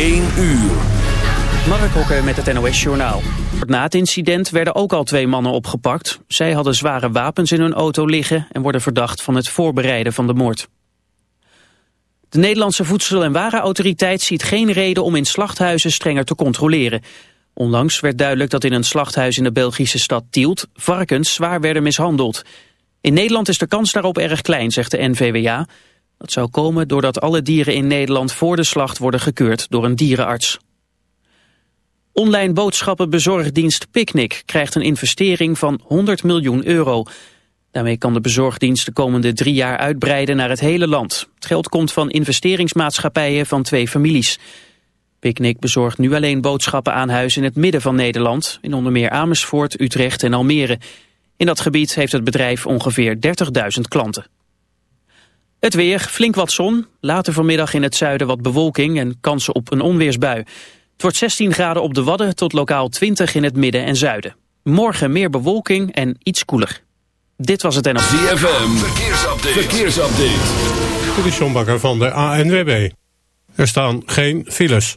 1 uur. Mark Hokker met het NOS Journaal. Na het incident werden ook al twee mannen opgepakt. Zij hadden zware wapens in hun auto liggen... en worden verdacht van het voorbereiden van de moord. De Nederlandse Voedsel- en Warenautoriteit ziet geen reden om in slachthuizen strenger te controleren. Onlangs werd duidelijk dat in een slachthuis in de Belgische stad Tielt varkens zwaar werden mishandeld. In Nederland is de kans daarop erg klein, zegt de NVWA. Dat zou komen doordat alle dieren in Nederland voor de slacht worden gekeurd door een dierenarts. Online boodschappenbezorgdienst Picnic krijgt een investering van 100 miljoen euro. Daarmee kan de bezorgdienst de komende drie jaar uitbreiden naar het hele land. Het geld komt van investeringsmaatschappijen van twee families. Picnic bezorgt nu alleen boodschappen aan huis in het midden van Nederland... in onder meer Amersfoort, Utrecht en Almere. In dat gebied heeft het bedrijf ongeveer 30.000 klanten. Het weer, flink wat zon, later vanmiddag in het zuiden wat bewolking... en kansen op een onweersbui. Het wordt 16 graden op de Wadden tot lokaal 20 in het midden en zuiden. Morgen meer bewolking en iets koeler. Dit was het NLV. ZFM, verkeersupdate. verkeersupdate. Dit is John Bakker van de ANWB. Er staan geen files.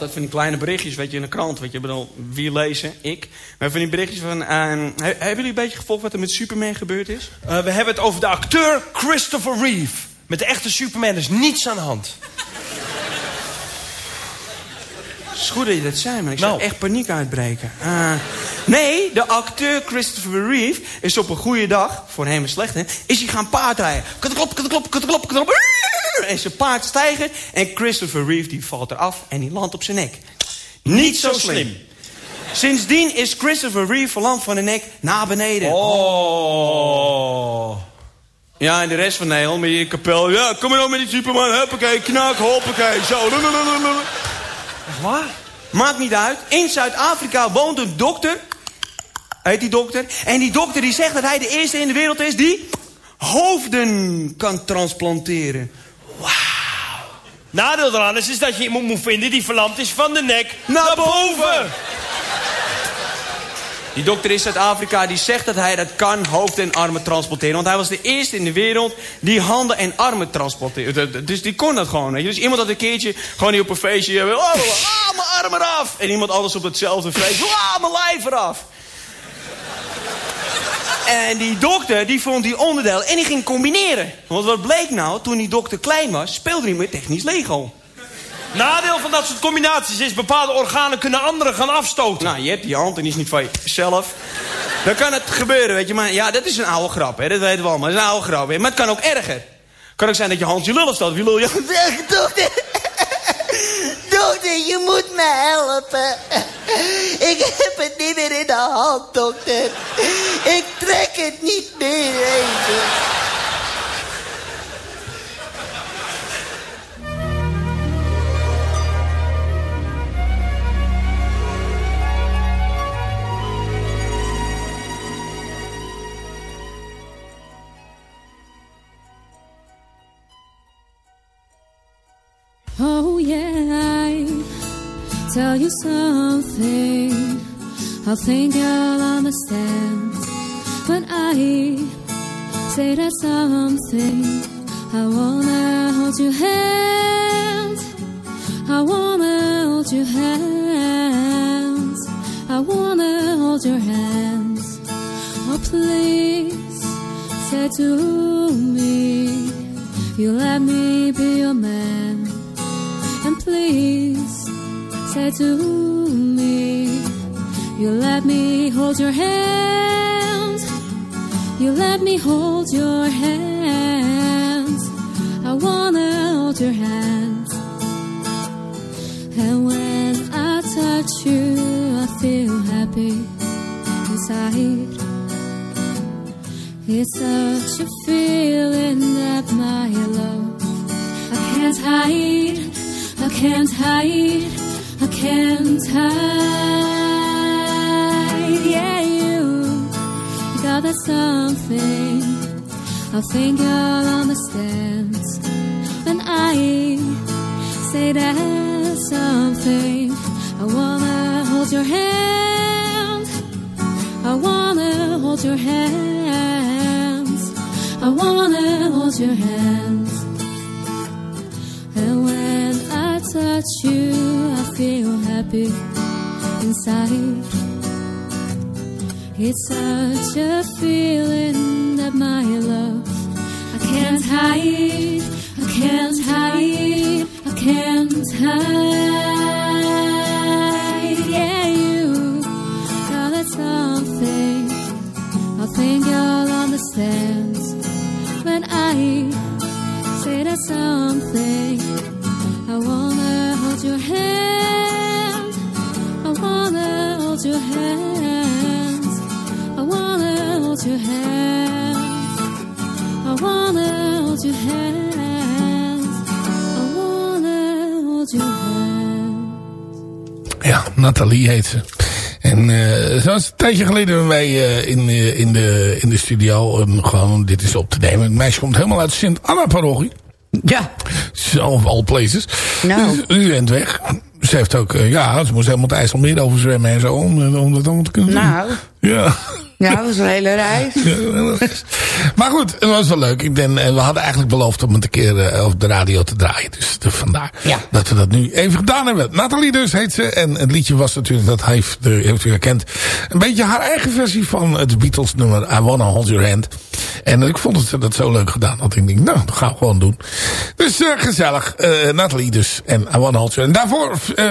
Altijd van die kleine berichtjes, weet je, in de krant. Weet je, bedoel, wie lezen? Ik. Maar van die berichtjes van... eh, he- hebben jullie een beetje gevolgd wat er met Superman gebeurd is? Eh, we hebben het over de acteur Christopher Reeve. Met de echte Superman is niets aan de hand. Het is goed dat je dat zei, maar ik zou Nou. echt paniek uitbreken. Eh, nee, de acteur Christopher Reeve is op een goede dag, voor hem een slechte, is hij gaan paardrijden. Kataklop, kataklop, kataklop, kataklop. En zijn paard stijgen en Christopher Reeve die valt eraf en die landt op zijn nek. Niet zo slim. Sindsdien is Christopher Reeve verlamd van de nek naar beneden. Oh. Ja, en de rest van Nederland met je kapel. Ja, kom maar nou met die Superman. Huppakee, knak, hoppakee. Zo. Echt waar? Maakt niet uit. In Zuid-Afrika woont een dokter. Heet die dokter. En die dokter die zegt dat hij de eerste in de wereld is die hoofden kan transplanteren. Nadeel eraan is, is dat je iemand moet vinden die verlamd is van de nek Naar boven. Die dokter in Zuid-Afrika die zegt dat hij dat kan, hoofd en armen transporteren. Want hij was de eerste in de wereld die handen en armen transporteerde. Dus die kon dat gewoon. Dus iemand had een keertje gewoon hier op een feestje. Oh, ah, mijn arm eraf. En iemand anders op hetzelfde feestje. Ah, mijn lijf eraf. En die dokter die vond die onderdelen en die ging combineren. Want wat bleek nou, toen die dokter klein was, speelde hij met technisch Lego. Nadeel van dat soort combinaties is... bepaalde organen kunnen anderen gaan afstoten. Nou, je hebt die hand en die is niet van jezelf. Dan kan het gebeuren, weet je. Maar ja, dat is een oude grap, hè. Dat weten we allemaal. Dat is een oude grap, hè. Maar het kan ook erger. Kan ook zijn dat je hand je lullen. Of je lul je... Dokter! Dokter! Dokter, je moet me helpen. Ik heb het niet meer in de hand, dokter. Ik trek het niet meer even. Tell you something. I think you'll understand when I say that something. I wanna hold your hand. I wanna hold your hands. I wanna hold your hands. Oh please, say to me, you let me be your man. And please say to me, you let me hold your hand. You let me hold your hands. I wanna hold your hands. And when I touch you, I feel happy inside. It's such a feeling that my love I can't hide. I can't hide, can't hide. Yeah, you, got that something. I think you'll understand when I say that something. I wanna hold your hand. I wanna hold your hands. I wanna hold your hands. And when touch you, I feel happy inside. It's such a feeling that my love I can't hide, I can't hide, I can't hide. Yeah, you got that something. I think you'll understand when I say that something. Nathalie heet ze. En was een tijdje geleden mij eh, in, eh, in, de, in de studio om gewoon dit eens op te nemen. Het meisje komt helemaal uit Sint-Anna-parochie. Ja. Zo, of all places. Nou. Dus U bent weg. Ze heeft ook, ja, ze moest helemaal het IJsselmeer overzwemmen en zo om, om dat allemaal te kunnen doen. Nou, Ja. Ja, dat was een hele reis. Maar goed, het was wel leuk. Ik ben, en we hadden eigenlijk beloofd om het een keer eh, op de radio te draaien. Dus de- vandaar Ja. dat we dat nu even gedaan hebben. Nathalie dus heet ze. En het liedje was natuurlijk, dat heeft, de, heeft u herkend, een beetje haar eigen versie van het Beatles nummer I Wanna Hold Your Hand. En ik vond het, dat zo leuk gedaan. Dat ik denk, nou, dat gaan we gewoon doen. Dus eh, gezellig. Eh Nathalie dus. En I Wanna Hold Your Hand. Daarvoor eh,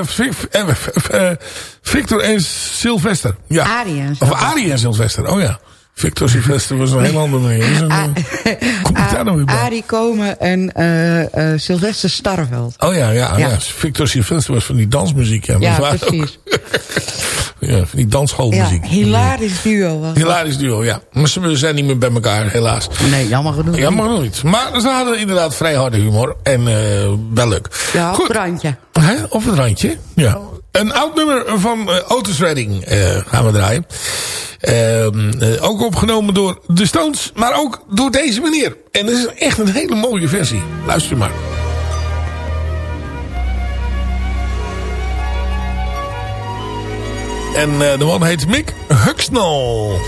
eh, eh, Victor en Sylvester. Ja. Arie en Of Arie en Sylvester. Oh ja. Victor Sylvester was een heel andere manier. Dat is een, A- Kom ik daar nou weer bij? Arie Komen en eh eh Sylvester Starveld. Oh ja, ja, ja. Ja. Victor Sylvester was van die dansmuziek. Ja, Ja, precies. Ja, van die Ja, dansschoolmuziek. hilarisch duo was dat. Hilarisch duo, ja. Maar ze zijn niet meer bij elkaar, helaas. Nee, jammer genoeg. Jammer genoeg niet. Maar ze hadden inderdaad vrij harde humor. En eh wel leuk. Ja, op Goed. het randje. Hè? Op het randje. Ja. Een oud nummer van eh, gaan we draaien. Ehm, eh, ook opgenomen door de Stones, maar ook door deze meneer. En dat is echt een hele mooie versie. Luister maar. En de man heet Mick Huxnall.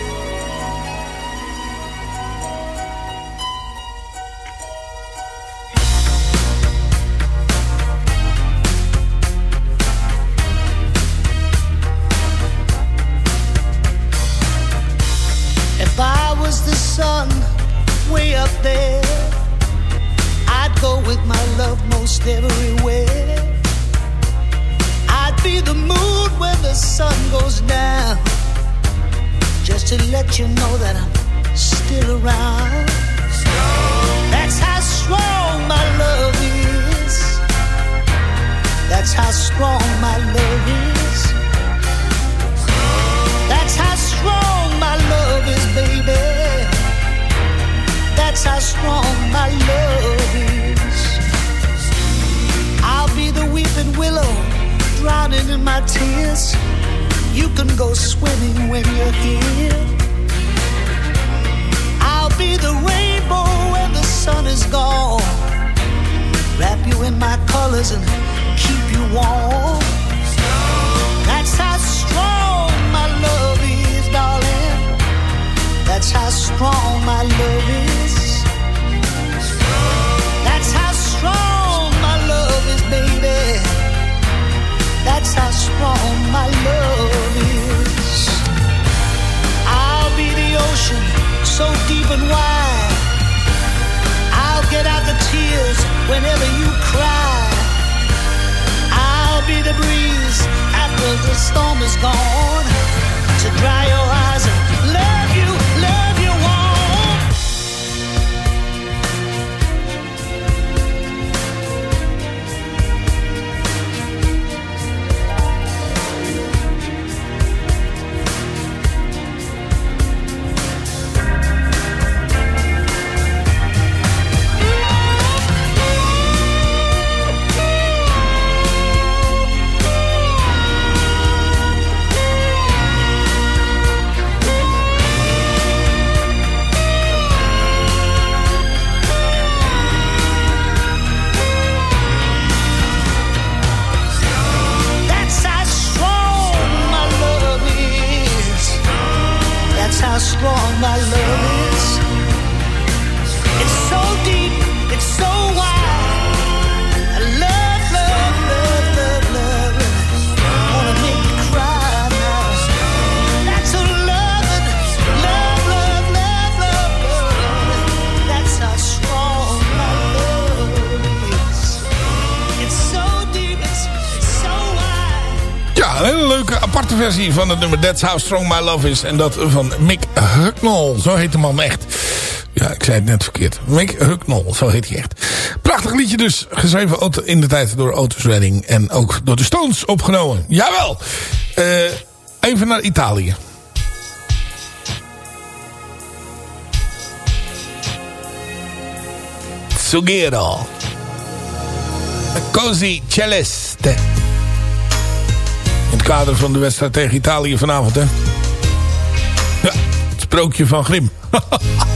versie van het nummer That's How Strong My Love Is. En dat van Mick Hucknall. Zo heet de man echt. Ja, ik zei het net verkeerd. Mick Hucknall, zo heet hij echt. Prachtig liedje dus. Geschreven in de tijd door Otis Redding. En ook door de Stones opgenomen. Jawel! Eh, even naar Italië. Sughero. Così Celeste. In het kader van de wedstrijd tegen Italië vanavond, hè? Ja, het sprookje van Grim.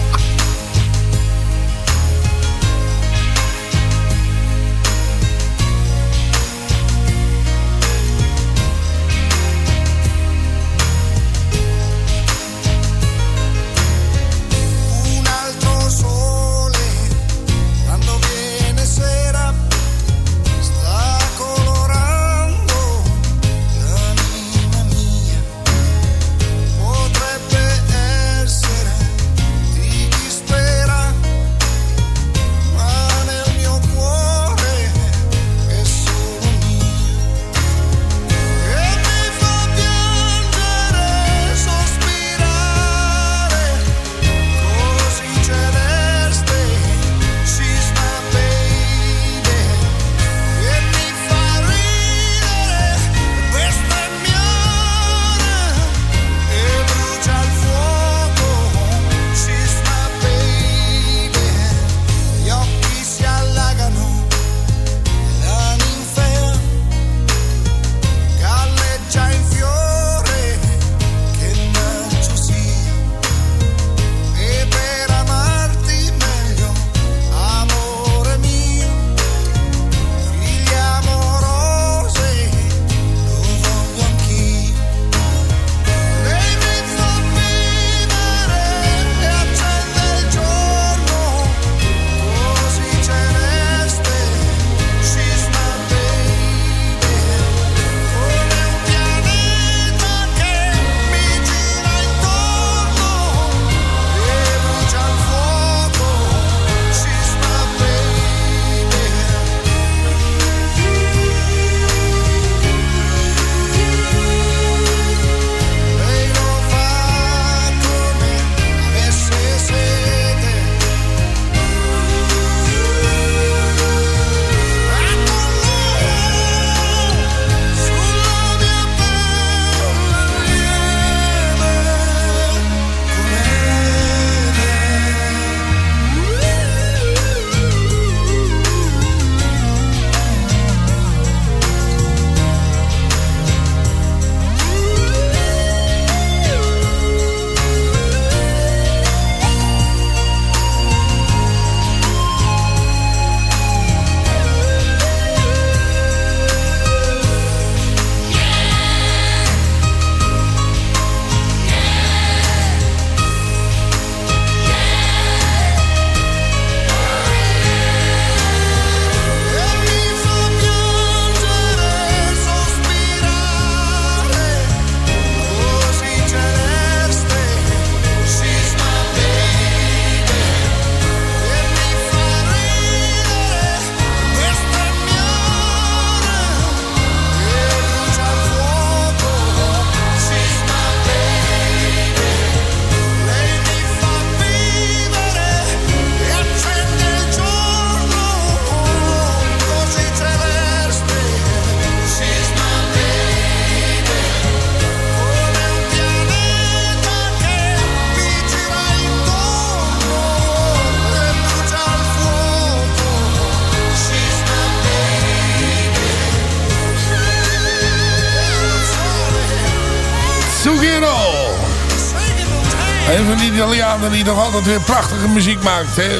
Italianen die nog altijd weer prachtige muziek maakt. Hè.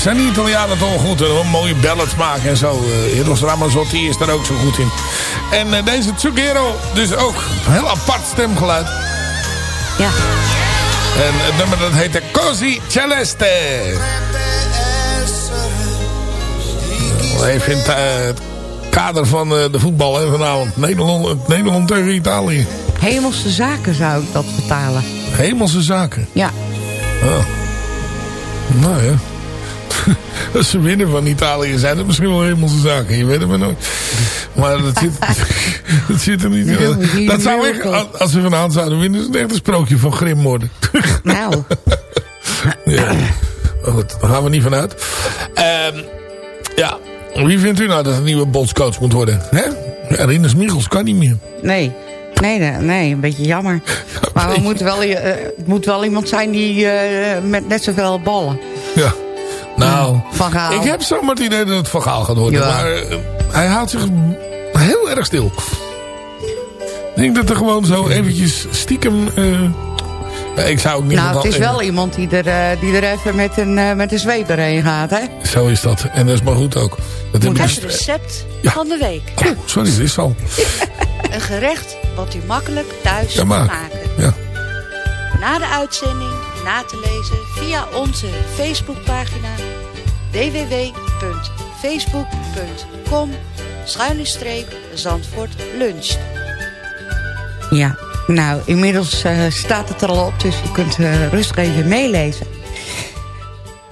Zijn die Italianen toch goed? Hè? Mooie ballads maken en zo. Uh, Eros Ramazzotti is daar ook zo goed in. En uh, deze Tsugero dus ook. Een heel apart stemgeluid. Ja. En het nummer dat heet Così Celeste. Even in het, uh, het kader van de voetbal hè, vanavond. Nederland, Nederland tegen Italië. Hemelse zaken zou ik dat vertalen. Hemelse zaken? Ja. Oh. Nou ja. Als ze winnen van Italië zijn het misschien wel hemelse zaken. Je weet het maar nooit. Maar dat zit, dat zit er niet in. Dat zou echt, als ze vanavond zouden winnen, is het echt een sprookje van Grim worden. Nou. ja. Maar goed, daar gaan we niet vanuit. Um, ja, wie vindt u nou dat een nieuwe bondscoach moet worden? Hè? Rinus Michels kan niet meer. Nee. Nee, nee, een beetje jammer. Maar er moet wel, uh, het moet wel iemand zijn die uh, met net zoveel ballen. Ja. Nou, van Gaal. ik heb zomaar het idee dat het Van Gaal gaat worden. Ja. Maar uh, hij houdt zich heel erg stil. Ik denk dat er gewoon zo eventjes stiekem... ik zou ook niet nou, het is wel iemand die er, die er even met een, met een zweep erheen gaat, hè? Zo is dat. En dat is maar goed ook. Dat het is het recept ja. van de week. Oh, sorry, dit is al. een gerecht wat u makkelijk thuis kunt maken. Ja. Na de uitzending na te lezen via onze Facebookpagina www.facebook.com Zandvoort luncht. Ja, nou, inmiddels uh, staat het er al op, dus je kunt uh, rustig even meelezen.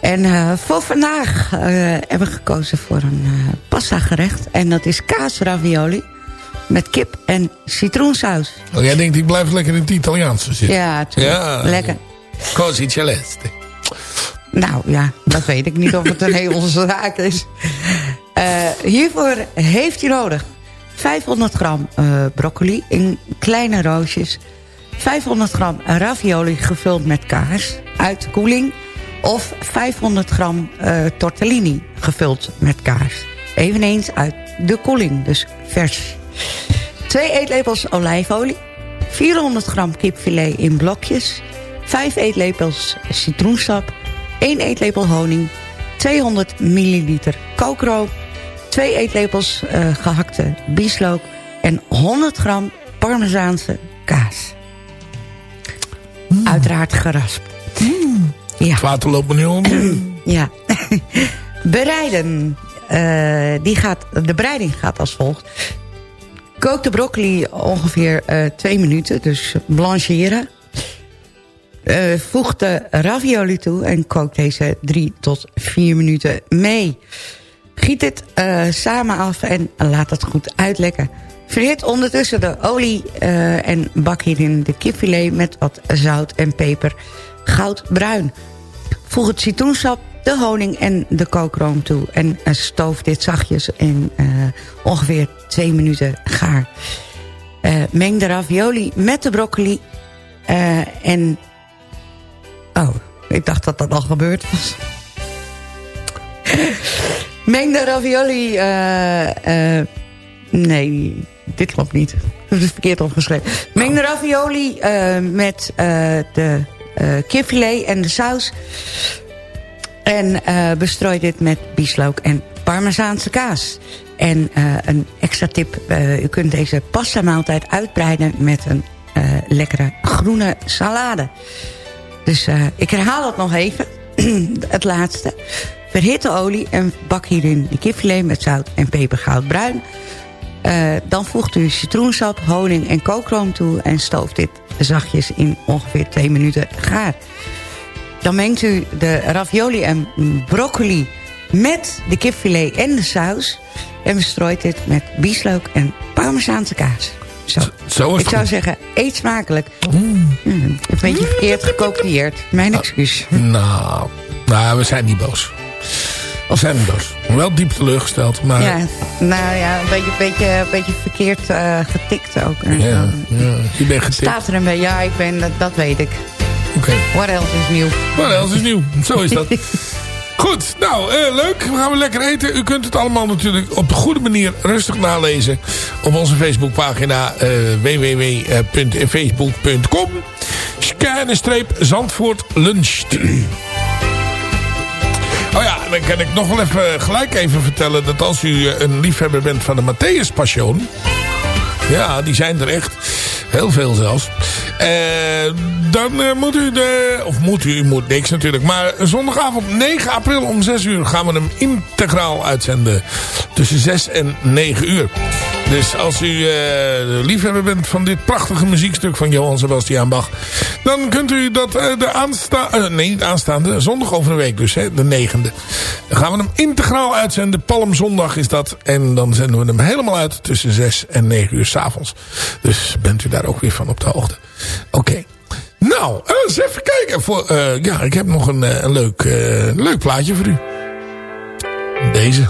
En uh, voor vandaag hebben we gekozen voor een pasta gerecht. En dat is kaasravioli met kip en citroensaus. Oh, jij denkt, ik blijf lekker in het Italiaanse zitten. Ja, tuurlijk. Ja. lekker. Così celeste. Nou ja, dat weet ik niet of het een Hemelse zaak is. Uh, hiervoor heeft u nodig 500 gram uh, broccoli in kleine roosjes. 500 gram ravioli gevuld met kaas uit de koeling. Of 500 gram uh, tortellini gevuld met kaas. Eveneens uit de koeling, dus vers. 2 eetlepels olijfolie. 400 gram kipfilet in blokjes. 5 eetlepels citroensap. 1 eetlepel honing. 200 milliliter kookroom. 2 eetlepels uh, gehakte bieslook. En 100 gram parmezaanse kaas. Mm. Uiteraard geraspt. Mm. Ja. Het water loopt me nu onder. ja. Bereiden. Uh, die gaat, de bereiding gaat als volgt. Kook de broccoli ongeveer uh, twee minuten, dus blancheren. Uh, voeg de ravioli toe en kook deze drie tot vier minuten mee. Giet dit uh, samen af en laat het goed uitlekken. Verhit ondertussen de olie en bak hierin de kipfilet met wat zout en peper goudbruin. Voeg het citroensap, de honing en de kookroom toe. En stoof dit zachtjes in uh, ongeveer twee minuten gaar. Uh, meng de ravioli met de broccoli. En... Oh, ik dacht dat dat al gebeurd was. meng de ravioli... nee, dit klopt niet. Dat is verkeerd opgeschreven. Meng de ravioli met de kipfilet en de saus... En uh, bestrooi dit met bieslook en parmezaanse kaas. En uh, een extra tip, uh, u kunt deze pasta maaltijd uitbreiden met een lekkere groene salade. Dus ik herhaal het nog even, het laatste. Verhit de olie en bak hierin de kipfilet met zout en peper goudbruin. dan voegt u citroensap, honing en kookroom toe... en stoof dit zachtjes in ongeveer twee minuten gaar. Dan mengt u de ravioli en broccoli met de kipfilet en de saus. En bestrooit dit met bieslook en parmezaanse kaas. Zo. Zo Ik zou zeggen, eet smakelijk. Mm. een beetje verkeerd gekopieerd. Mijn excuus. Nou, nou, we zijn niet boos. We zijn niet boos. Wel diep teleurgesteld, maar... Ja, nou ja, een beetje, beetje, beetje verkeerd uh, getikt ook. Ja, ja, je bent getikt. Staat er een beetje, ja, ik ben, dat, dat weet ik. Oké. What else is nieuw? Wat else is nieuw. Zo is dat. Goed, nou, eh, leuk. We gaan weer lekker eten. U kunt het allemaal natuurlijk op de goede manier rustig nalezen. Op onze Facebookpagina uh, www.facebook.com scanne streep Zandvoort luncht. Oh ja, dan kan ik nog wel even gelijk even vertellen... dat als u eh, een liefhebber bent van de Matthäus Passion... Ja, die zijn er echt. Heel veel zelfs. Eh, dan eh, moet u de... Of moet u, u moet niks natuurlijk. Maar zondagavond 9 april om 6 uur gaan we hem integraal uitzenden. Tussen 6 en 9 uur. Dus als u eh, liefhebber bent van dit prachtige muziekstuk van Johann Sebastian Bach... dan kunt u dat eh, de aanstaande... nee, niet aanstaande. Zondag over een week dus, hè, de negende. Dan gaan we hem integraal uitzenden. Palmzondag is dat. En dan zenden we hem helemaal uit tussen 6 en 9 uur s'avonds. Dus bent u daar ook weer van op de hoogte. Oké. Nou, eens even kijken. Voor, eh, ja, ik heb nog een, eh, een leuk, eh, leuk plaatje voor u. Deze.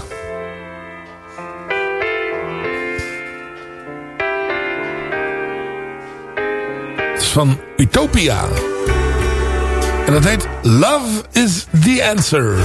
Van Utopia. En dat heet Love is the Answer.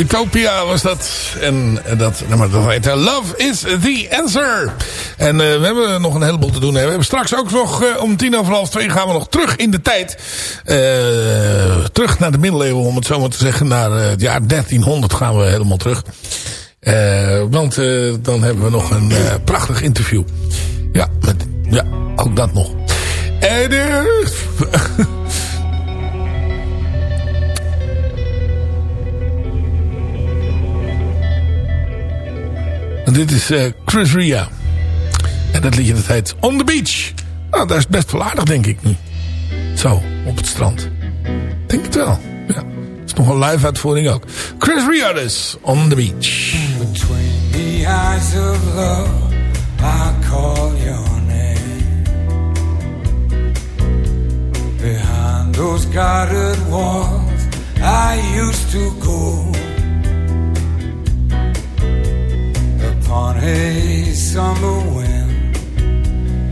Utopia was dat. En dat nummer dat heet eh, Love is the answer. En eh, we hebben nog een heleboel te doen. hè. We hebben straks ook nog eh, om tien over half twee gaan we nog terug in de tijd. Eh, terug naar de middeleeuwen om het zo maar te zeggen. Naar het jaar 1300 gaan we helemaal terug. Want dan hebben we nog een prachtig interview. Ja, met, ja, ook dat nog. En En dit is eh, Chris Ria. En dat liedje dat heet On the Beach. Nou, daar is best wel aardig denk ik nu. Zo, op het strand. Denk het wel. Ja. is nog een live uitvoering ook. Chris Ria dus, On the Beach. Between the eyes of love, I call your name. Behind those guarded walls, I used to go. Upon a summer wind,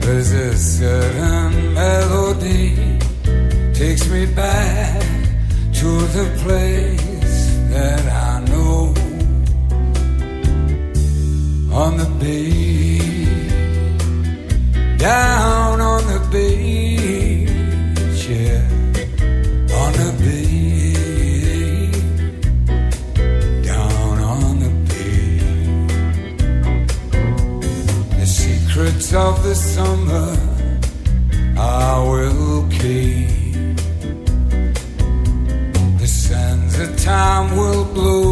there's a certain melody takes me back to the place that I know. On the beach, down of the summer I will keep. The sands of time will blow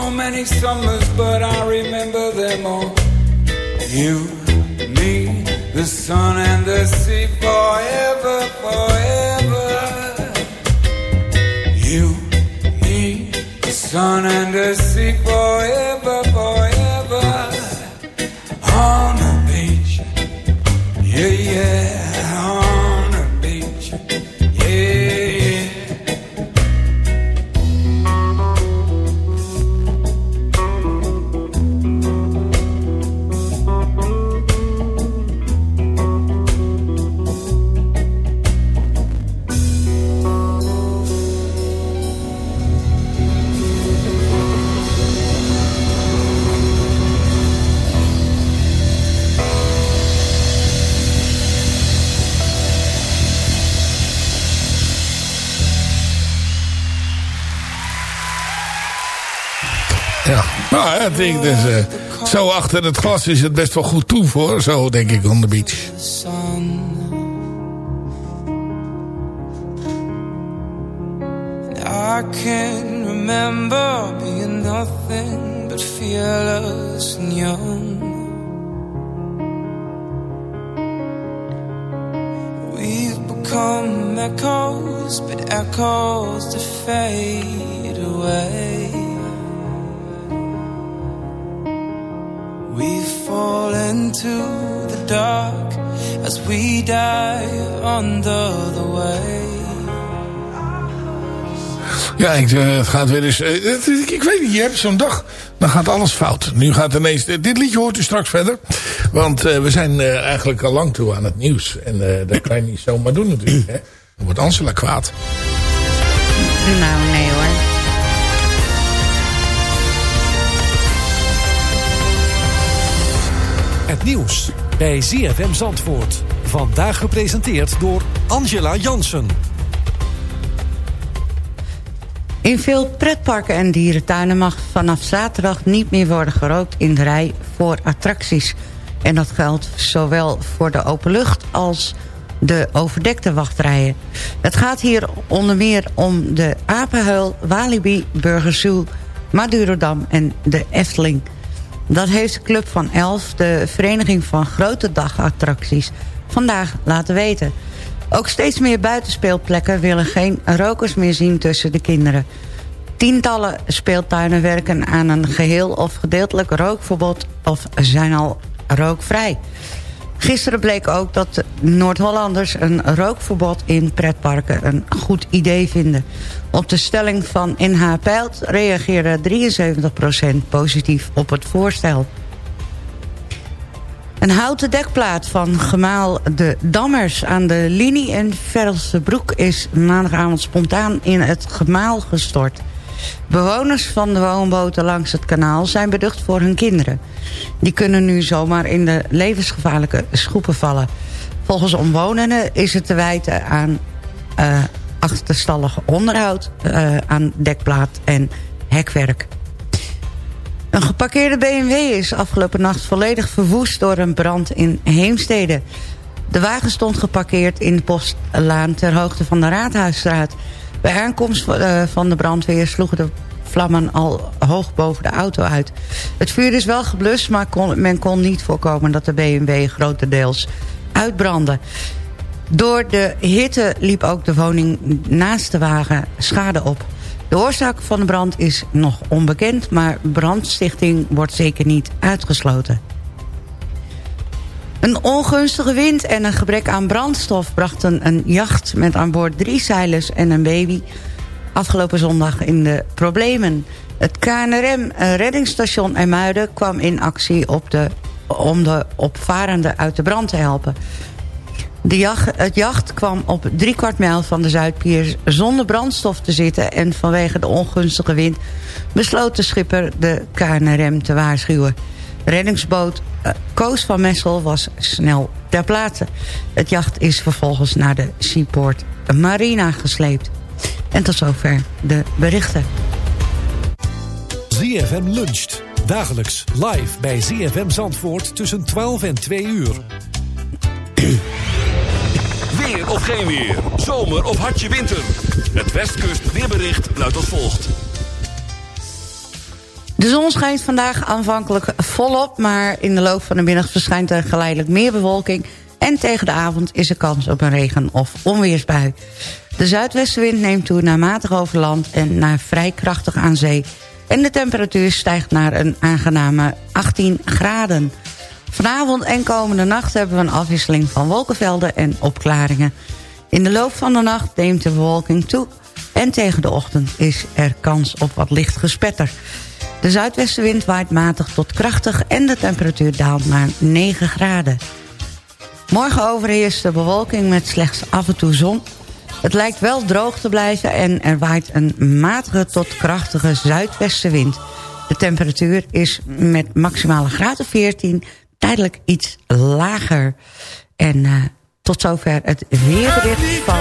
so many summers, but I remember them all. You, me, the sun and the sea forever, forever. You, me, the sun and the sea forever, forever. On denk dus, eh, zo achter het glas is het best wel goed toe voor. Zo denk ik on the beach. I can remember being nothing but fearless and young. We've become echoes, but echoes to fade away. Fall into the dark as we die under the way. Ja, ik, eh, het gaat weer eens... eh, ik, weet niet, je hebt zo'n dag, dan gaat alles fout. Nu gaat ineens... eh, dit liedje hoort u straks verder. Want eh, we zijn eh, eigenlijk al lang toe aan het nieuws. En eh, dat kan je niet zomaar doen natuurlijk. Hè. Dan wordt Angela kwaad. Nou, nee hoor. Nieuws bij ZFM Zandvoort. Vandaag gepresenteerd door Angela Jansen. In veel pretparken en dierentuinen mag vanaf zaterdag niet meer worden gerookt in de rij voor attracties. En dat geldt zowel voor de openlucht als de overdekte wachtrijen. Het gaat hier onder meer om de Apenheul, Walibi, Burgerzoel, Madurodam en de Efteling. Dat heeft de Club van Elf, de vereniging van grote dagattracties, vandaag laten weten. Ook steeds meer buitenspeelplekken willen geen rokers meer zien tussen de kinderen. Tientallen speeltuinen werken aan een geheel of gedeeltelijk rookverbod of zijn al rookvrij. Gisteren bleek ook dat Noord-Hollanders een rookverbod in pretparken een goed idee vinden. Op de stelling van NH Peilt reageerde 73% positief op het voorstel. Een houten dekplaat van gemaal de Dammers aan de linie in Verlsebroek is maandagavond spontaan in het gemaal gestort. Bewoners van de woonboten langs het kanaal zijn beducht voor hun kinderen. Die kunnen nu zomaar in de levensgevaarlijke schoepen vallen. Volgens omwonenden is het te wijten aan eh, achterstallig onderhoud... eh, aan dekplaat en hekwerk. Een geparkeerde BMW is afgelopen nacht volledig verwoest door een brand in Heemstede. De wagen stond geparkeerd in de postlaan ter hoogte van de Raadhuisstraat. Bij aankomst eh, van de brandweer sloegen de vlammen al hoog boven de auto uit. Het vuur is wel geblust, maar men kon niet voorkomen dat de BMW grotendeels uitbrandde. Door de hitte liep ook de woning naast de wagen schade op. De oorzaak van de brand is nog onbekend... maar brandstichting wordt zeker niet uitgesloten. Een ongunstige wind en een gebrek aan brandstof... brachten een jacht met aan boord drie zeilers en een baby... afgelopen zondag in de problemen. Het KNRM reddingsstation Ermuiden kwam in actie op de, om de opvarenden uit de brand te helpen. De jacht, het jacht kwam op drie kwart mijl van de Zuidpier zonder brandstof te zitten... en vanwege de ongunstige wind besloot de schipper de KNRM te waarschuwen. Reddingsboot eh, Koos van Messel was snel ter plaatse. Het jacht is vervolgens naar de Seaport Marina gesleept. En tot zover de berichten. ZFM luncht. Dagelijks live bij ZFM Zandvoort tussen 12 en 2 uur. Weer of geen weer. Zomer of hartje winter. Het Westkust weerbericht luidt als volgt. De zon schijnt vandaag aanvankelijk volop... maar in de loop van de middag verschijnt er geleidelijk meer bewolking... en tegen de avond is er kans op een regen- of onweersbui. De zuidwestenwind neemt toe naar matig over land... en naar vrij krachtig aan zee. En de temperatuur stijgt naar een aangename 18 graden. Vanavond en komende nacht hebben we een afwisseling van wolkenvelden en opklaringen. In de loop van de nacht neemt de bewolking toe... en tegen de ochtend is er kans op wat licht gespetter. De zuidwestenwind waait matig tot krachtig... en de temperatuur daalt naar 9 graden. Morgen overheerst de bewolking met slechts af en toe zon. Het lijkt wel droog te blijven en er waait een matige tot krachtige zuidwestenwind. De temperatuur is met maximale graad of 14 tijdelijk iets lager. En uh, tot zover het weerbericht van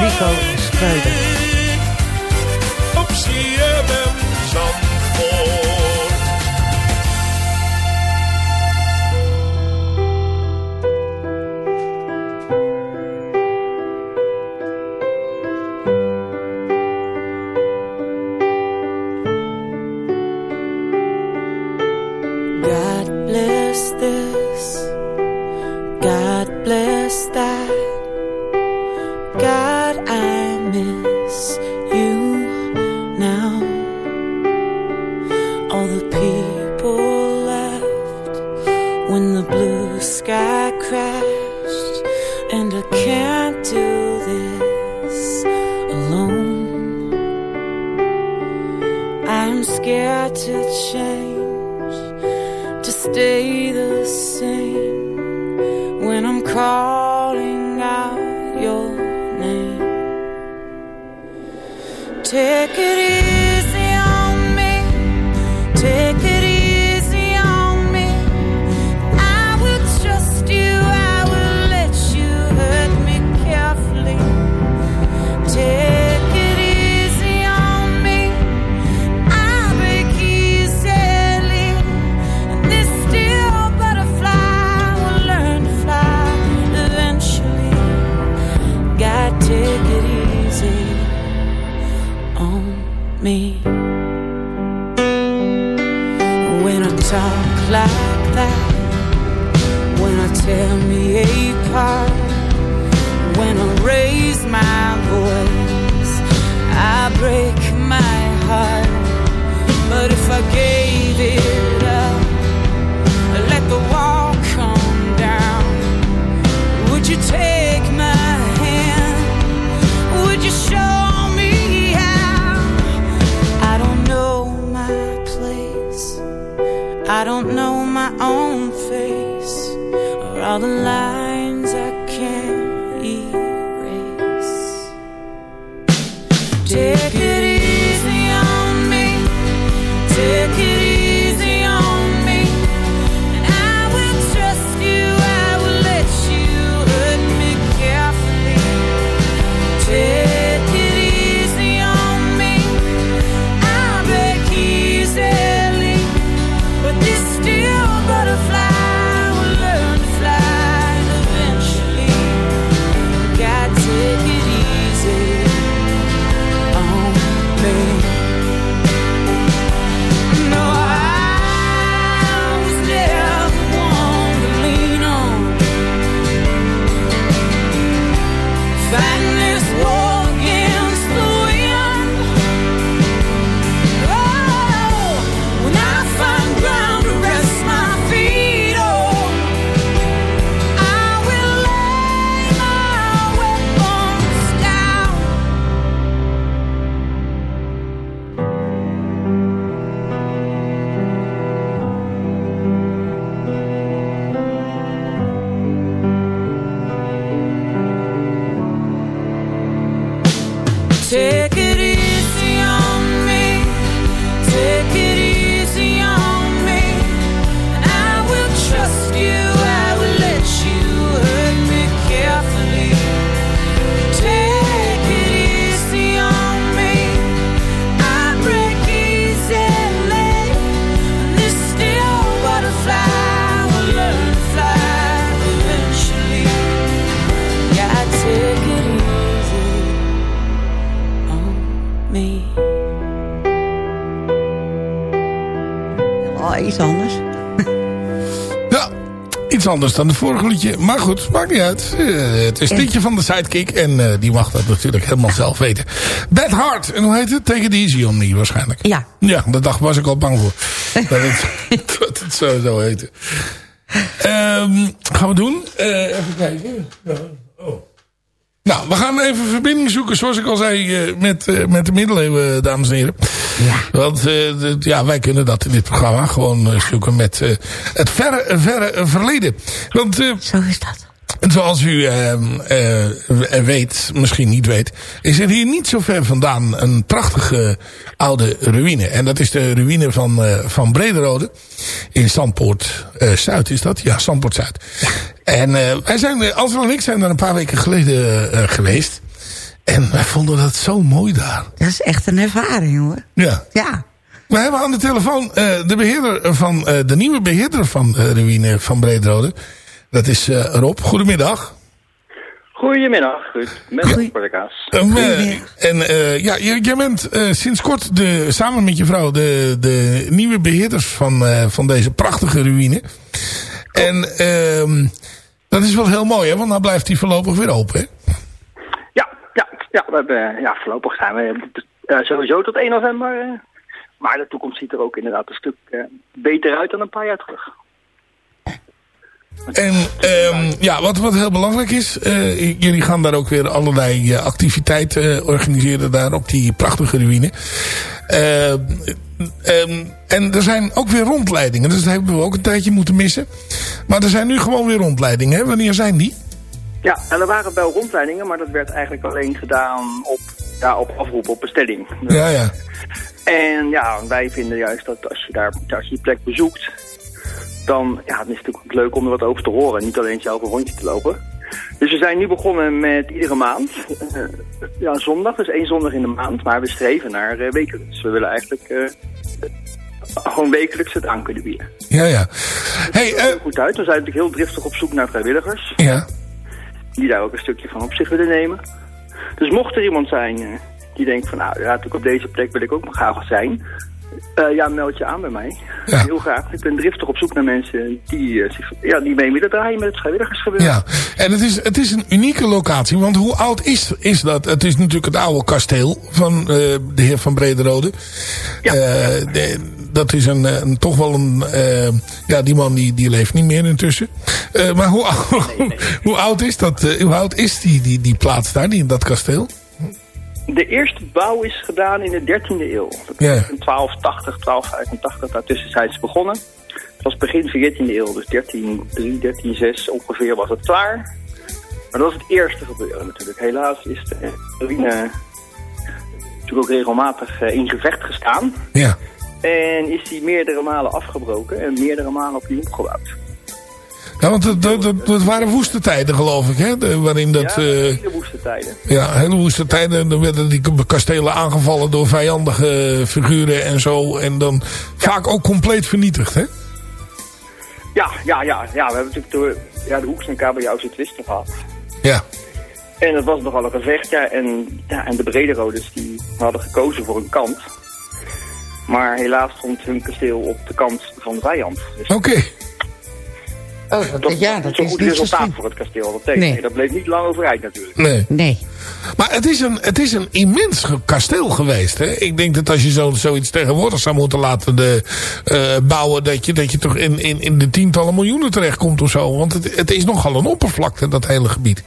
Rico Schreuder. Op CFM Zandvoort. Anders dan de vorige liedje. Maar goed, maakt niet uit. Eh, het is het liedje van de Sidekick. En eh, die mag dat natuurlijk helemaal zelf weten. Bad Heart. En hoe heet het? Take it easy on me waarschijnlijk. Ja. Ja, dat dag was ik al bang voor. dat, het, dat het zo zou heten. Ehm, gaan we doen. Eh, even kijken. Ja. Nou, we gaan even verbinding zoeken, zoals ik al zei, eh, met, eh, met de middeleeuwen, dames en heren. Ja. Want eh, ja, wij kunnen dat in dit programma gewoon eh, zoeken met eh, het verre, verre verleden. Want, Zo is dat. en zoals u ehm, eh, weet, misschien niet weet, is er hier niet zo ver vandaan een prachtige oude ruïne. En dat is de ruïne van, eh, van Brederode in Zandpoort eh, Zuid, is dat? Ja, Zandpoort Zuid. En eh, wij zijn, eh, Ansel en ik zijn daar een paar weken geleden eh, geweest. En wij vonden dat zo mooi daar. Dat is echt een ervaring hoor. Ja. Ja. We hebben aan de telefoon eh, de beheerder van, eh, de nieuwe beheerder van de ruïne van Brederode. Dat is eh, Rob. Goedemiddag. Goedemiddag, goed. Met de kaas. Um, eh, en eh, ja, jij bent eh, sinds kort de, samen met je vrouw de, de nieuwe beheerders van, eh, van deze prachtige ruïne. En ehm, dat is wel heel mooi, hè? Want nou blijft die voorlopig weer open, hè? Ja, ja, ja, we hebben, ja, voorlopig zijn we eh, sowieso tot 1 november. eh, maar de toekomst ziet er ook inderdaad een stuk eh, beter uit dan een paar jaar terug. En ehm, ja, wat, wat heel belangrijk is, jullie gaan daar ook weer allerlei activiteiten organiseren daar op die prachtige ruïne. Ehm, en er zijn ook weer rondleidingen, dus dat hebben we ook een tijdje moeten missen. Maar er zijn nu gewoon weer rondleidingen, hè? Wanneer zijn die? Ja, en er waren wel rondleidingen, maar dat werd eigenlijk alleen gedaan op, ja, op afroep, op bestelling. Ja, ja. En ja, wij vinden juist dat als je daar als je die plek bezoekt, dan ja, het is het natuurlijk leuk om er wat over te horen. en Niet alleen zelf een rondje te lopen. Dus we zijn nu begonnen met iedere maand. eh, ja, zondag, dus één zondag in de maand. Maar we streven naar eh, wekelijks. We willen eigenlijk eh, gewoon wekelijks het aan kunnen bieden. Ja, ja. Hey, Dat ziet er goed uit. We zijn natuurlijk heel driftig op zoek naar vrijwilligers. Ja. Die daar ook een stukje van op zich willen nemen. Dus mocht er iemand zijn die denkt van nou, ja, natuurlijk op deze plek wil ik ook nog graag zijn. Eh, ja, meld je aan bij mij. Heel graag. Ik ben driftig op zoek naar mensen die, zich, ja, die mee willen draaien met het vrijwilligersgebeuren. Ja, en het is, het is een unieke locatie, want hoe oud is, is dat? Het is natuurlijk het oude kasteel van eh, de heer van Brederode. Ja. dat is een, een, toch wel een, ja die man die, die leeft niet meer intussen. Maar hoe, oud- hoe oud is dat, hoe oud is die, die, die plaats daar, die, dat kasteel? De eerste bouw is gedaan in de 13e eeuw. Dat was in 1280, 1285, daartussen zijn ze begonnen. Het was begin 14e eeuw, dus 1303, 1306 ongeveer was het klaar. Maar dat was het eerste gebeuren natuurlijk. Helaas is de ruïne natuurlijk ook regelmatig eh, in gevecht gestaan. Ja. En is die meerdere malen afgebroken en meerdere malen opnieuw opgebouwd. Ja, want dat, dat, dat, dat waren woeste tijden geloof ik, hè? De- waarin dat... ja, eh, hele woeste tijden. Ja, hele woeste tijden. Dan werden die kastelen aangevallen door vijandige figuren en zo. En dan vaak ook compleet vernietigd, hè? Ja, ja, ja, ja, we hebben natuurlijk de, ja, de Hoeks en Kabeljauwse twisten gehad. Ja. En het was nogal een gevecht, ja. En, ja, en de Brederodes die hadden gekozen voor een kant. Maar helaas stond hun kasteel op de kant van de vijand. Dus Oké. Oh, dat, ja, dat is goed niet zo resultaat voor het kasteel. Dat, Nee. nee. dat bleef niet lang overeind natuurlijk. Nee. Nee. Maar het is een, het is een immens kasteel geweest, hè? Ik denk dat als je zo, zoiets tegenwoordig zou moeten laten de, eh, bouwen... Dat je, dat je toch in, in, in de tientallen miljoenen terechtkomt of zo. Want het, het is nogal een oppervlakte, dat hele gebied.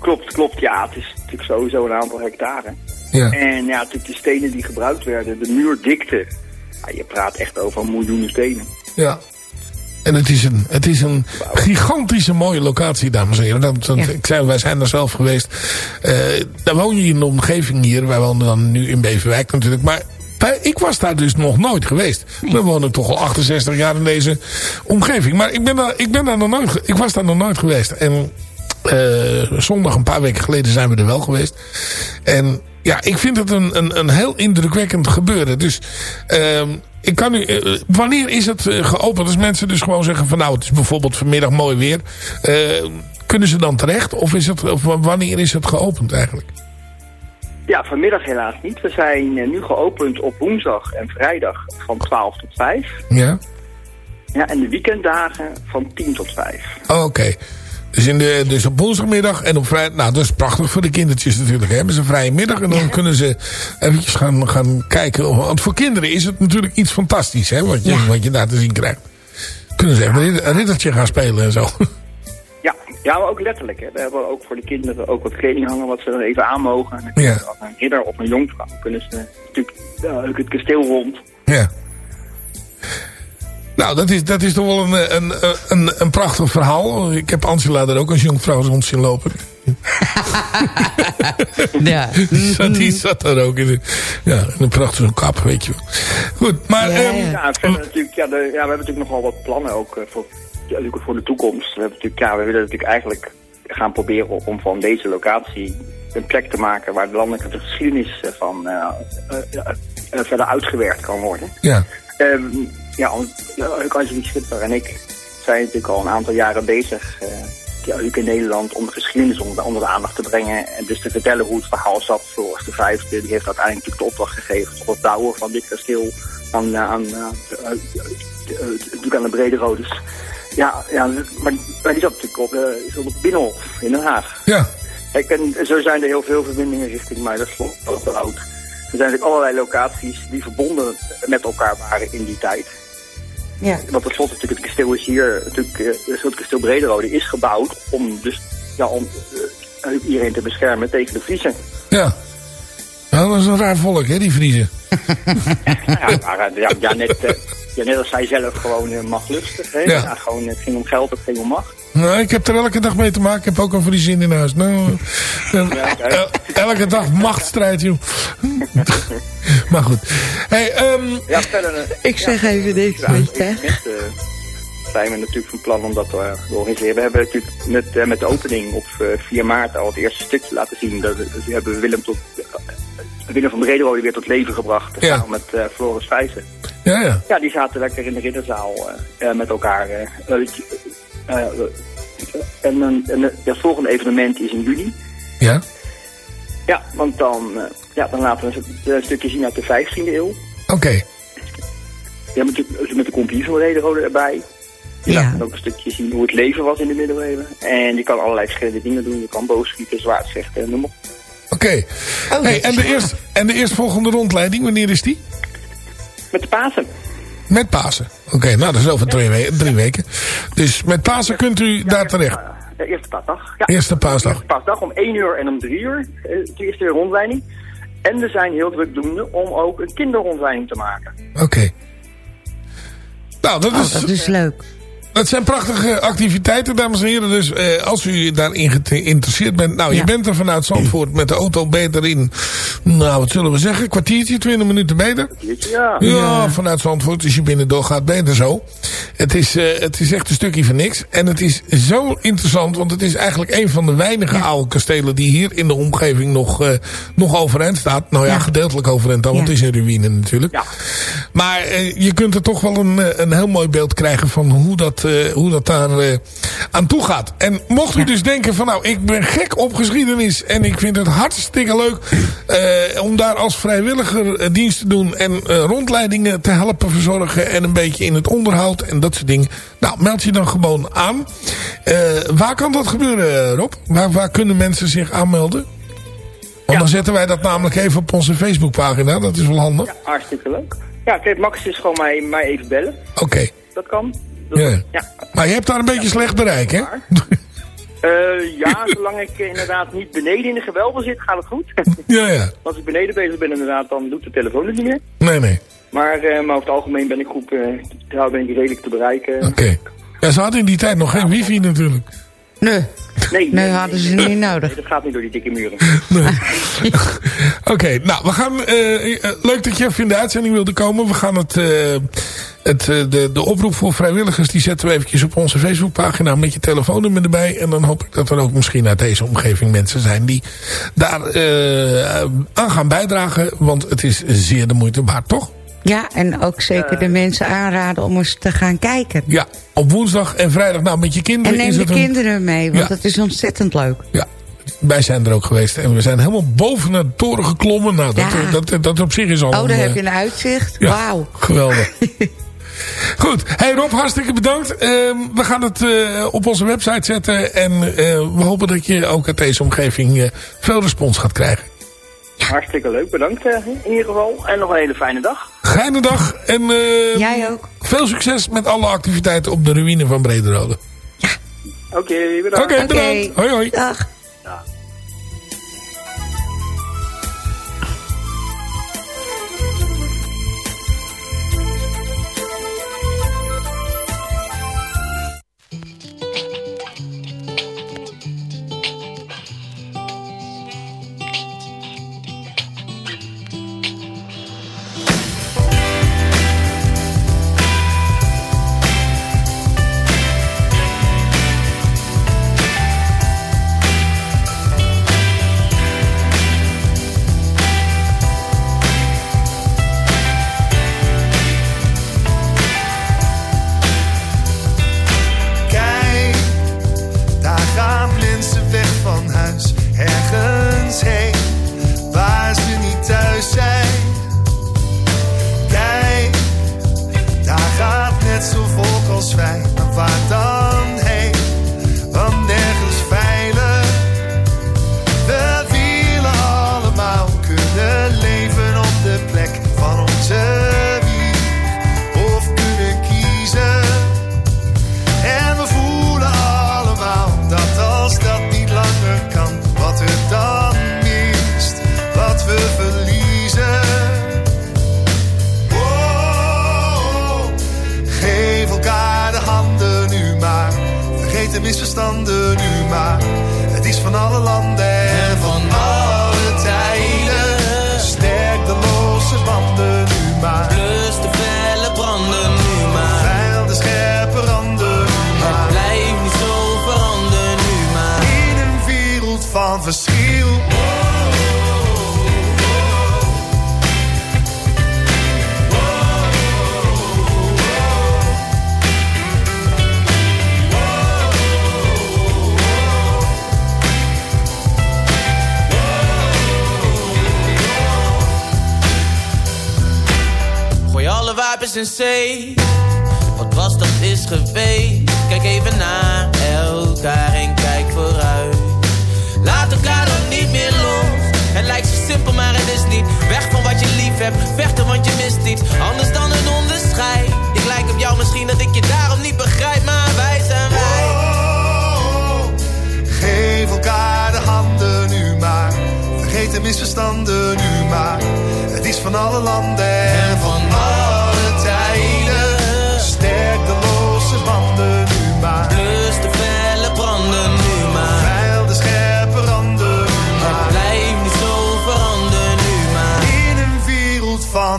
Klopt, klopt. Ja, het is natuurlijk sowieso een aantal hectare. Ja. En ja, natuurlijk de stenen die gebruikt werden, de muurdikte. Ja, je praat echt over miljoenen stenen. Ja. En het is een, het is een gigantische mooie locatie, dames en heren. Dat, dat- ik zei, wij zijn er zelf geweest. Eh daar woon je in de omgeving hier. Wij wonen dan nu in Beverwijk natuurlijk. Maar ik was daar dus nog nooit geweest. We wonen toch al 68 jaar in deze omgeving. Maar ik ben daar, ik ben daar nog nooit, ik was daar nog nooit geweest. En eh, zondag een paar weken geleden zijn we er wel geweest. En ja, ik vind het een, een, een heel indrukwekkend gebeuren. Dus ehm, ik kan nu, eh, wanneer is het eh, geopend? Als mensen dus gewoon zeggen van nou, het is bijvoorbeeld vanmiddag mooi weer. eh, kunnen ze dan terecht? Of, is het, of wanneer is het geopend eigenlijk? Ja, vanmiddag helaas niet. We zijn nu geopend op woensdag en vrijdag van 12 tot 5. Ja? Ja, en de weekenddagen van 10 tot 5. Oh, Oké. Dus, in de, dus op woensdagmiddag en op vrijdag... Nou, dat is prachtig voor de kindertjes natuurlijk. Hebben ze een vrije middag en dan kunnen ze eventjes gaan, gaan kijken. Want voor kinderen is het natuurlijk iets fantastisch. Hè? Wat, je, wat je daar te zien krijgt. Kunnen ze even een ridder- een riddertje gaan spelen en zo. Ja, ja, maar ook letterlijk. Hè. We hebben ook voor de kinderen ook wat kleding hangen wat ze dan even aan mogen. En dan kunnen Ja. een ridder of een jonkvrouw kunnen ze natuurlijk ook het kasteel rond. Ja. Nou, dat is, dat is toch wel een, een, een, een prachtig verhaal. Ik heb Angela er ook als jonkvrouw rond zien lopen. Ja. Die zat, die zat daar ook in, de, ja, in een prachtige kap, weet je wel. Goed, maar... Ja, ehm, ja, verder natuurlijk, ja, de, ja, we hebben natuurlijk nogal wat plannen ook eh, voor, ja, natuurlijk voor de toekomst. We, hebben natuurlijk, ja, we willen natuurlijk eigenlijk gaan proberen om van deze locatie een plek te maken waar de landelijke geschiedenis eh, van eh, eh, verder uitgewerkt kan worden. ja. Ehm, ja, Angelique Schipper en ik zijn natuurlijk al een aantal jaren bezig, ja, Huuk in Nederland, om de geschiedenis onder, onder de aandacht te brengen. En dus te vertellen hoe het verhaal zat. Floris de Vijfde, die heeft uiteindelijk natuurlijk de opdracht gegeven tot het bouwen van dit kasteel aan, eh, aan, eh, eh, natuurlijk aan de Brede Rode. Dus ja, ja, maar, maar die zat natuurlijk op, op het Binnenhof in Den Haag. Ja. Kijk, en zo zijn er heel veel verbindingen richting Muiderslot, ook wel oud. Er zijn natuurlijk allerlei locaties die verbonden met elkaar waren in die tijd. Ja. Want tenslotte natuurlijk het kasteel is hier, natuurlijk eh, het kasteel Brederode is gebouwd om dus ja, om eh, iedereen te beschermen tegen de Vriezen. Ja. Nou, dat is een raar volk, hè, die Vriezen. ja, maar, ja, ja, net, ja, net als zij zelf gewoon eh, machtlustig. Hè? Ja. Ja. gewoon, het ging om geld, het ging om macht. Nou, ik heb er elke dag mee te maken. Ik heb ook een Vriesin in huis. Nou, eh, el- elke dag machtsstrijd, joh. maar goed. Hey, ehm, Ja, verder, eh, Ik zeg ja, even dit, ja, weet je. net, eh, zijn we natuurlijk van plan om dat te organiseren. We hebben natuurlijk met, met de opening op eh, 4 maart al het eerste stukje laten zien. Dat, dat hebben we Willem, tot, Willem van Brederode weer tot leven gebracht. Ja. Samen met eh, Floris Vijzen. ja, ja. Ja, die zaten lekker in de ridderzaal met elkaar. En een- en het het volgende evenement is in juli. Ja. Ja, want dan, eh, ja, dan laten we een, een stukje zien uit de 15e eeuw. Oké. Ja, met de, met de Rederode erbij. Je laat dan ook een stukje zien hoe het leven was in de middeleeuwen. En je kan allerlei verschillende dingen doen. Je kan boogschieten, zwaardvechten en noem maar. op. Oké. hey, en, de eerst, en de eerstvolgende rondleiding, wanneer is die? Met de Pasen. Met Pasen. Oké, nou dat is over drie, we- drie weken. Dus met Pasen kunt u daar terecht. De eerste paasdag. Ja. Eerste paasdag. Eerste paasdag om 1 uur en om 3 uur. eh, De eerste rondleiding. En we zijn heel drukdoende om ook een kinderrondleiding te maken. Oké. Nou, dat is... Dat is leuk. Het zijn prachtige activiteiten, dames en heren. Dus eh, als u daarin geïnteresseerd bent... Nou, je bent er vanuit Zandvoort met de auto beter in... Nou, wat zullen we zeggen? Een kwartiertje, 20 minuten beter? Ja. Ja, vanuit Zandvoort. Als je binnendoor gaat, beter zo. Het is, eh, het is echt een stukje van niks. En het is zo interessant, want het is eigenlijk een van de weinige oude kastelen... die hier in de omgeving nog, eh, nog overeind staat. Nou ja, gedeeltelijk overeind dan, want het is een ruïne natuurlijk. Maar eh, je kunt er toch wel een, eh, een heel mooi beeld krijgen van hoe dat, hoe dat daar eh, aan toe gaat. En mocht u dus denken van nou, ik ben gek op geschiedenis en ik vind het hartstikke leuk eh, om daar als vrijwilliger eh, dienst te doen en eh, rondleidingen te helpen verzorgen en een beetje in het onderhoud en dat soort dingen. Nou, meld je dan gewoon aan. Eh, waar kan dat gebeuren, Rob? Waar, waar kunnen mensen zich aanmelden? Want dan zetten wij dat namelijk even op onze Facebookpagina. Dat is wel handig. Ja, hartstikke leuk. Ja, kijk, Max is gewoon mij, mij even bellen. Oké. Dat kan. Ja. Maar je hebt daar een beetje slecht bereik, hè? Eh, ja, zolang ik eh, inderdaad niet beneden in de gewelven zit, gaat het goed. Ja, ja. Als ik beneden bezig ben inderdaad, dan doet de telefoon het niet meer. Nee, nee. Maar, eh, maar over het algemeen ben ik goed, eh, trouw ben ik redelijk te bereiken. Oké. Ja, ze hadden in die tijd nog geen wifi natuurlijk. Nee. Nee, Nee, hadden ze niet nodig. Dat gaat niet door die dikke muren. Oké, nou, we gaan... eh, eh, leuk dat je even in de uitzending wilde komen. We gaan het... eh, het de, de oproep voor vrijwilligers, die zetten we eventjes op onze Facebookpagina met je telefoonnummer erbij. En dan hoop ik dat er ook misschien uit deze omgeving mensen zijn die daar aan gaan bijdragen. Want het is zeer de moeite waard, toch? Ja, en ook zeker de mensen aanraden om eens te gaan kijken. Ja, op woensdag en vrijdag. Nou, met je kinderen En neem is de het een- kinderen mee, want Ja. dat is ontzettend leuk. Ja, wij zijn er ook geweest. En we zijn helemaal boven naar de toren geklommen. Nou, dat, Ja. dat, dat, op zich is al Oh, daar eh, heb je een uitzicht. ja, Wauw. Geweldig. Goed. Hey Rob, hartstikke bedankt. Ehm, we gaan het eh, op onze website zetten. En eh, we hopen dat je ook uit deze omgeving eh, veel respons gaat krijgen. Hartstikke leuk, bedankt eh, in ieder geval. En nog een hele fijne dag. Fijne dag. En eh, Jij ook. veel succes met alle activiteiten op de ruïne van Brederode. Oké, Oké, bedankt. bedankt. Hoi hoi. Dag. Van verschil. Gooi alle wapens in zee. Wat was dat is geweest. Kijk even naar elkaar niet. Weg van wat je lief hebt, vechten want je mist iets. Anders dan een onderscheid. Ik lijk op jou misschien dat ik je daarom niet begrijp, maar wij zijn wij. Geef elkaar de handen nu maar. Vergeet de misverstanden nu maar. Het is van alle landen en van alle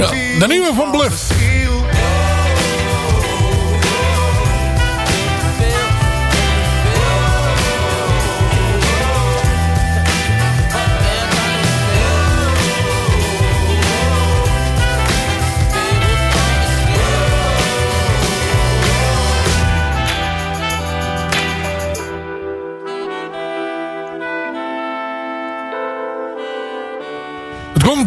Ja, de nieuwe van Bluff.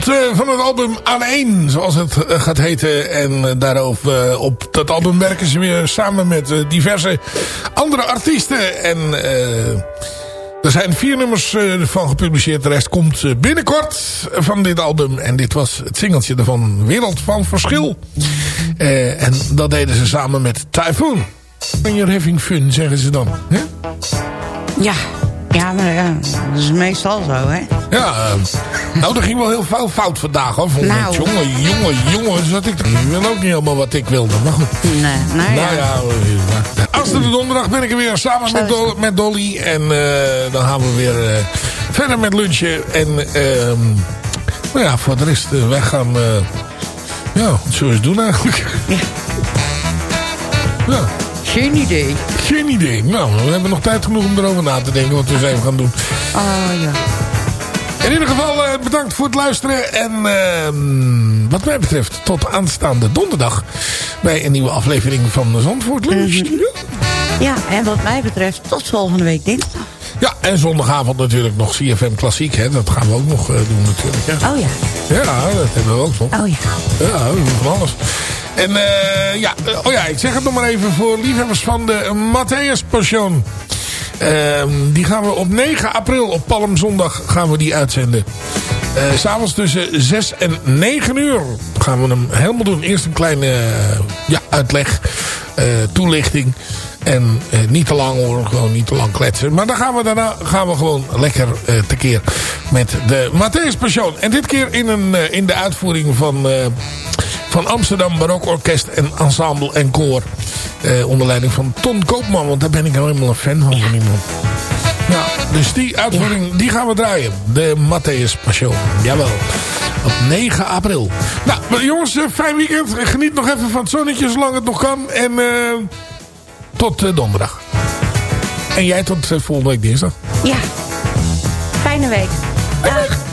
Eh, van het album Aan 1, zoals het eh, gaat heten. En eh, daarover op dat album werken ze weer samen met diverse andere artiesten. En er zijn vier nummers van gepubliceerd. De rest komt binnenkort van dit album. En dit was het singeltje ervan Wereld van Verschil. En dat deden ze samen met Typhoon. When you're having fun, zeggen ze dan. Ja. Ja, maar ja, dat is meestal zo, hè? Ja, eh, nou, dat ging wel heel veel fout vandaag, hoor. Vond. Nou. Jongen, jongen, jongen, zat ik, wil ook niet helemaal wat ik wilde. Maar goed. Nee, nou ja. Nou ja, eh, als de donderdag ben ik er weer samen met, Dol- met Dolly. En eh, dan gaan we weer eh, verder met lunchen. En ehm nou ja, voor de rest, eh, wij gaan... eh, ja, wat zullen we eens doen eigenlijk? Ja. Geen idee. Geen idee. Nou, we hebben nog tijd genoeg om erover na te denken wat we even gaan doen. Oh ja. In ieder geval eh, bedankt voor het luisteren. En ehm, wat mij betreft tot aanstaande donderdag. Bij een nieuwe aflevering van Zandvoort Lunch. Mhm. Ja, en wat mij betreft, tot volgende week dinsdag. Ja, en zondagavond natuurlijk nog CFM Klassiek. Hè? Dat gaan we ook nog eh, doen natuurlijk. Ja. Oh ja. ja, dat hebben we ook nog. Oh ja. Ja, we doen van alles. En eh, ja, eh, oh ja, ik zeg het nog maar even voor liefhebbers van de Matthäus Passion. Ehm, die gaan we op 9 april, op Palmzondag, gaan we die uitzenden. Eh, S'avonds tussen 6 en 9 uur gaan we hem helemaal doen. Eerst een kleine ja, uitleg, toelichting. En niet te lang hoor, gewoon niet te lang kletsen. Maar dan gaan we daarna gaan we gewoon lekker tekeer met de Matthäus Passion. En dit keer in, een, in de uitvoering van, van Amsterdam Barok Orkest en Ensemble en Koor. Eh, onder leiding van Ton Koopman, want daar ben ik nou helemaal een fan van. van iemand. Ja, dus die uitvoering, die gaan we draaien. De Matthäus Passion. Jawel. Op 9 april. Nou, maar jongens, eh, fijn weekend. Geniet nog even van het zonnetje zolang het nog kan. En eh, tot eh, donderdag. En jij tot volgende week dinsdag. Ja. Fijne week. Dag.